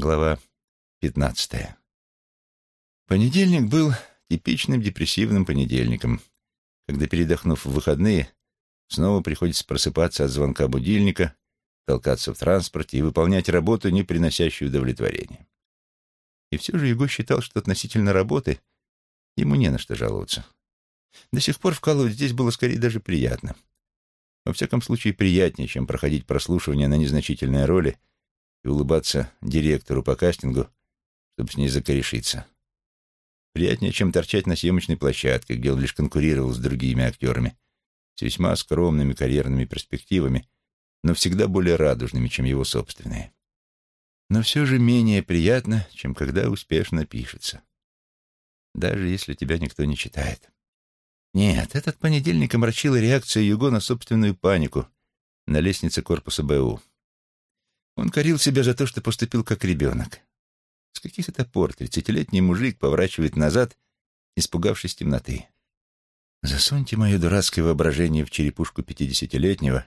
Глава пятнадцатая. Понедельник был типичным депрессивным понедельником, когда, передохнув в выходные, снова приходится просыпаться от звонка будильника, толкаться в транспорте и выполнять работу, не приносящую удовлетворения. И все же Его считал, что относительно работы ему не на что жаловаться. До сих пор вкалывать здесь было скорее даже приятно. Во всяком случае, приятнее, чем проходить прослушивание на незначительные роли и улыбаться директору по кастингу, чтобы с ней закорешиться. Приятнее, чем торчать на съемочной площадке, где он лишь конкурировал с другими актерами, с весьма скромными карьерными перспективами, но всегда более радужными, чем его собственные. Но все же менее приятно, чем когда успешно пишется. Даже если тебя никто не читает. Нет, этот понедельник омрачила реакция Юго на собственную панику на лестнице корпуса БУ. Он корил себя за то, что поступил как ребенок. С каких это пор тридцатилетний мужик поворачивает назад, испугавшись темноты? Засуньте мое дурацкое воображение в черепушку пятидесятилетнего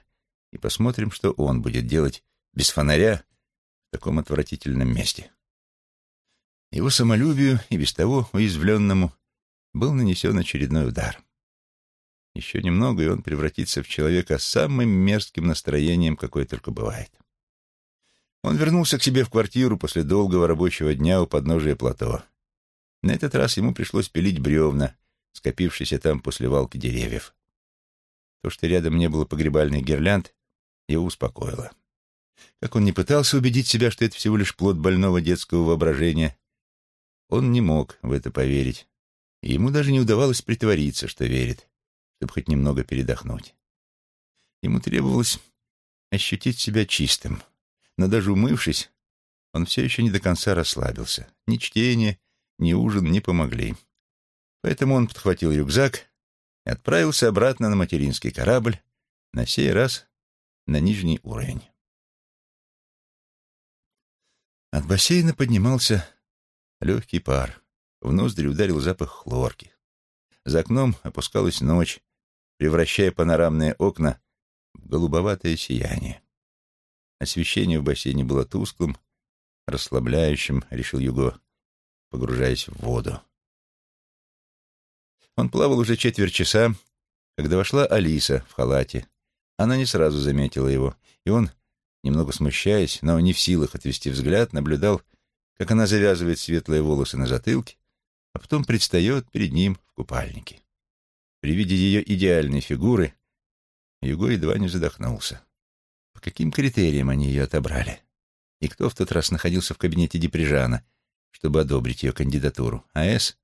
и посмотрим, что он будет делать без фонаря в таком отвратительном месте. Его самолюбию и без того уязвленному был нанесен очередной удар. Еще немного, и он превратится в человека с самым мерзким настроением, какое только бывает. Он вернулся к себе в квартиру после долгого рабочего дня у подножия плато. На этот раз ему пришлось пилить бревна, скопившиеся там после валки деревьев. То, что рядом не было погребальных гирлянд, его успокоило. Как он не пытался убедить себя, что это всего лишь плод больного детского воображения, он не мог в это поверить, и ему даже не удавалось притвориться, что верит, чтобы хоть немного передохнуть. Ему требовалось ощутить себя чистым — но даже умывшись, он все еще не до конца расслабился. Ни чтение, ни ужин не помогли. Поэтому он подхватил рюкзак и отправился обратно на материнский корабль, на сей раз на нижний уровень. От бассейна поднимался легкий пар. В ноздри ударил запах хлорки. За окном опускалась ночь, превращая панорамные окна в голубоватое сияние. Освещение в бассейне было тусклым, расслабляющим, решил Юго, погружаясь в воду. Он плавал уже четверть часа, когда вошла Алиса в халате. Она не сразу заметила его, и он, немного смущаясь, но не в силах отвести взгляд, наблюдал, как она завязывает светлые волосы на затылке, а потом предстает перед ним в купальнике. При виде ее идеальной фигуры Юго едва не задохнулся каким критериям они ее отобрали? И кто в тот раз находился в кабинете Деприжана, чтобы одобрить ее кандидатуру? А.С.?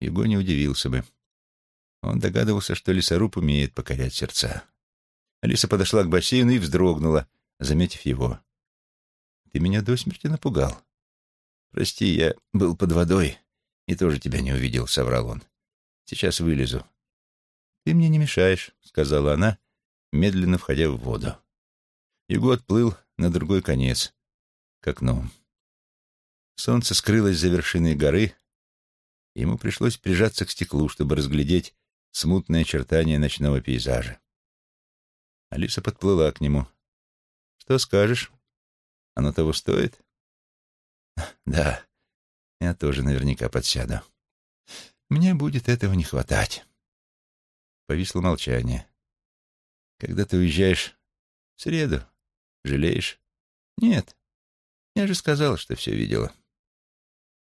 Его не удивился бы. Он догадывался, что лесоруб умеет покорять сердца. Алиса подошла к бассейну и вздрогнула, заметив его. «Ты меня до смерти напугал. Прости, я был под водой и тоже тебя не увидел», — соврал он. «Сейчас вылезу». «Ты мне не мешаешь», — сказала она, медленно входя в воду. Юго отплыл на другой конец, к окну. Солнце скрылось за вершиной горы, и ему пришлось прижаться к стеклу, чтобы разглядеть смутные очертания ночного пейзажа. Алиса подплыла к нему. «Что скажешь? Оно того стоит?» «Да, я тоже наверняка подсяду. Мне будет этого не хватать». Повисло молчание. «Когда ты уезжаешь в среду, Жалеешь? Нет. Я же сказала, что все видела.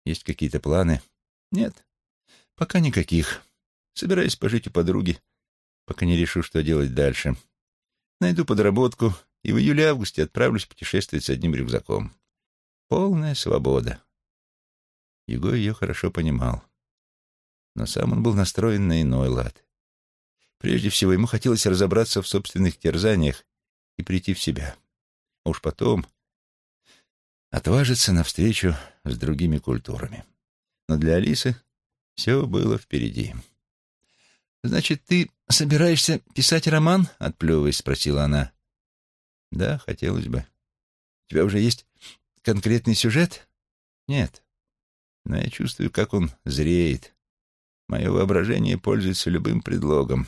Есть какие-то планы? Нет. Пока никаких. Собираюсь пожить у подруги, пока не решу, что делать дальше. Найду подработку и в июле-августе отправлюсь путешествовать с одним рюкзаком. Полная свобода. Его ее хорошо понимал. Но сам он был настроен на иной лад. Прежде всего, ему хотелось разобраться в собственных терзаниях и прийти в себя уж потом отважиться навстречу с другими культурами. Но для Алисы все было впереди. «Значит, ты собираешься писать роман?» — отплевываясь, спросила она. «Да, хотелось бы. У тебя уже есть конкретный сюжет?» «Нет. Но я чувствую, как он зреет. Мое воображение пользуется любым предлогом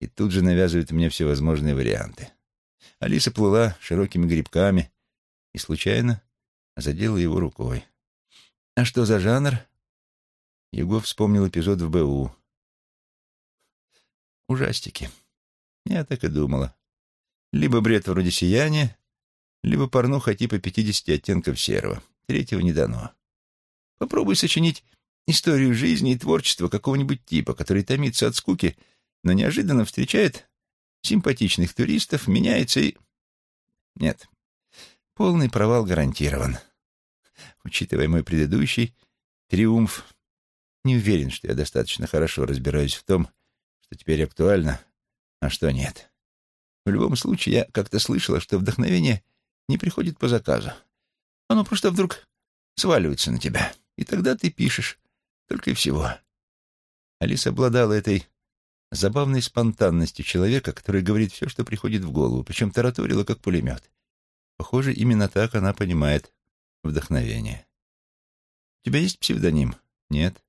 и тут же навязывает мне всевозможные варианты. Алиса плыла широкими грибками и случайно задела его рукой. «А что за жанр?» Его вспомнил эпизод в БУ. «Ужастики». Я так и думала. Либо бред вроде сияния, либо порнуха типа пятидесяти оттенков серого. Третьего не дано. Попробуй сочинить историю жизни и творчества какого-нибудь типа, который томится от скуки, но неожиданно встречает симпатичных туристов, меняется и... Нет, полный провал гарантирован. Учитывая мой предыдущий триумф, не уверен, что я достаточно хорошо разбираюсь в том, что теперь актуально, а что нет. В любом случае, я как-то слышала, что вдохновение не приходит по заказу. Оно просто вдруг сваливается на тебя, и тогда ты пишешь. Только и всего. Алиса обладала этой забавной спонтанностью человека, который говорит все, что приходит в голову, причем тараторила, как пулемет. Похоже, именно так она понимает вдохновение. «У тебя есть псевдоним?» «Нет».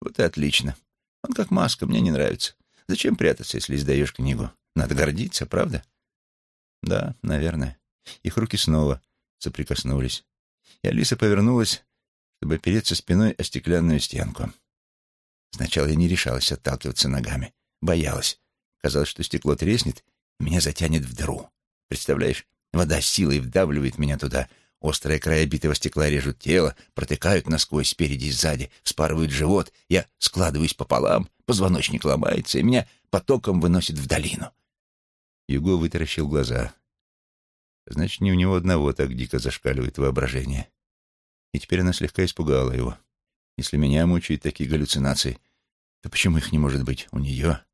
«Вот и отлично. Он как маска, мне не нравится. Зачем прятаться, если издаешь книгу? Надо гордиться, правда?» «Да, наверное». Их руки снова соприкоснулись. И Алиса повернулась, чтобы опереться спиной о стеклянную стенку. Сначала я не решалась отталкиваться ногами. Боялась. Казалось, что стекло треснет, и меня затянет в дыру. Представляешь, вода силой вдавливает меня туда. Острые края битого стекла режут тело, протыкают насквозь спереди и сзади, вспарывают живот. Я складываюсь пополам, позвоночник ломается, и меня потоком выносит в долину. Юго вытаращил глаза. Значит, не у него одного так дико зашкаливает воображение. И теперь она слегка испугала его. Если меня мучают такие галлюцинации, то почему их не может быть у нее?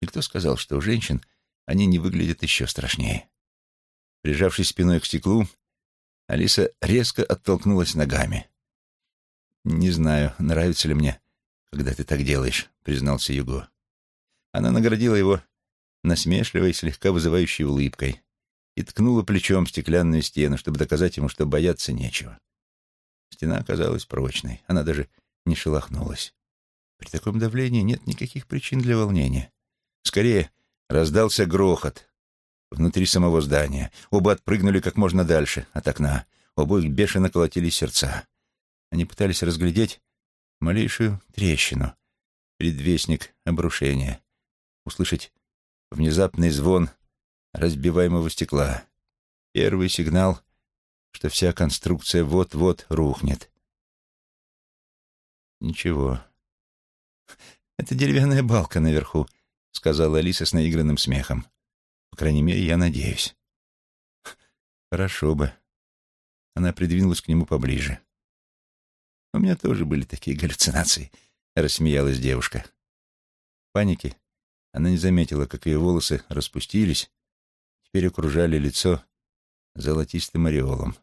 И кто сказал, что у женщин они не выглядят еще страшнее? Прижавшись спиной к стеклу, Алиса резко оттолкнулась ногами. «Не знаю, нравится ли мне, когда ты так делаешь», — признался Юго. Она наградила его насмешливой, слегка вызывающей улыбкой и ткнула плечом стеклянную стену, чтобы доказать ему, что бояться нечего. Стена оказалась прочной, она даже не шелохнулась. При таком давлении нет никаких причин для волнения. Скорее, раздался грохот внутри самого здания. Оба отпрыгнули как можно дальше от окна. Обоих бешено колотились сердца. Они пытались разглядеть малейшую трещину, предвестник обрушения, услышать внезапный звон разбиваемого стекла. Первый сигнал, что вся конструкция вот-вот рухнет. Ничего. Это деревянная балка наверху, — сказала Алиса с наигранным смехом. «По крайней мере, я надеюсь». «Хорошо бы». Она придвинулась к нему поближе. «У меня тоже были такие галлюцинации», — рассмеялась девушка. В панике она не заметила, как ее волосы распустились, теперь окружали лицо золотистым ореолом.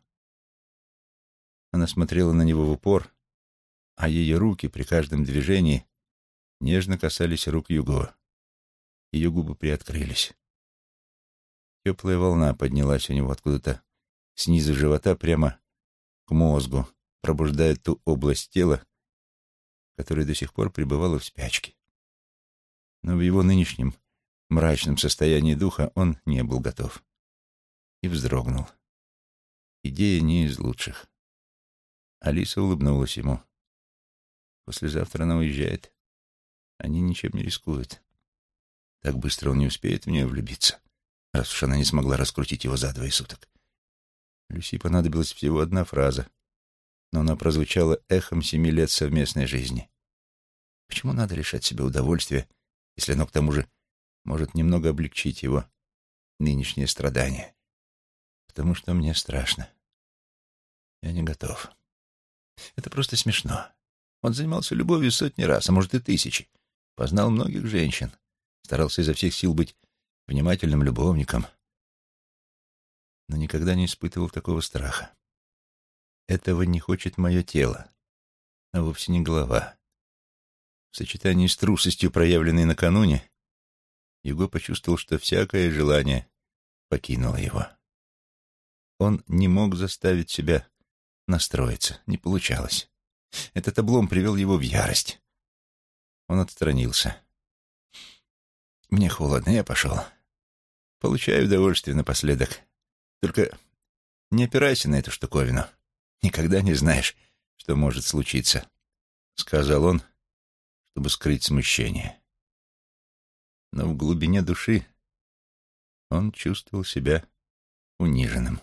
Она смотрела на него в упор, а ее руки при каждом движении нежно касались рук Юго. Ее губы приоткрылись. Теплая волна поднялась у него откуда-то снизу живота прямо к мозгу, пробуждая ту область тела, которая до сих пор пребывала в спячке. Но в его нынешнем мрачном состоянии духа он не был готов. И вздрогнул. Идея не из лучших. Алиса улыбнулась ему. Послезавтра она уезжает. Они ничем не рискуют. Так быстро он не успеет в нее влюбиться, раз уж она не смогла раскрутить его за двое суток. Люси понадобилась всего одна фраза, но она прозвучала эхом семи лет совместной жизни. Почему надо лишать себя удовольствия, если оно к тому же может немного облегчить его нынешние страдания? Потому что мне страшно. Я не готов. Это просто смешно. Он занимался любовью сотни раз, а может и тысячи. Познал многих женщин старался изо всех сил быть внимательным любовником, но никогда не испытывал такого страха. Этого не хочет мое тело, а вовсе не голова. В сочетании с трусостью, проявленной накануне, Юго почувствовал, что всякое желание покинуло его. Он не мог заставить себя настроиться, не получалось. Этот облом привел его в ярость. Он отстранился. Мне холодно, я пошел. Получаю удовольствие напоследок. Только не опирайся на эту штуковину. Никогда не знаешь, что может случиться, — сказал он, чтобы скрыть смущение. Но в глубине души он чувствовал себя униженным.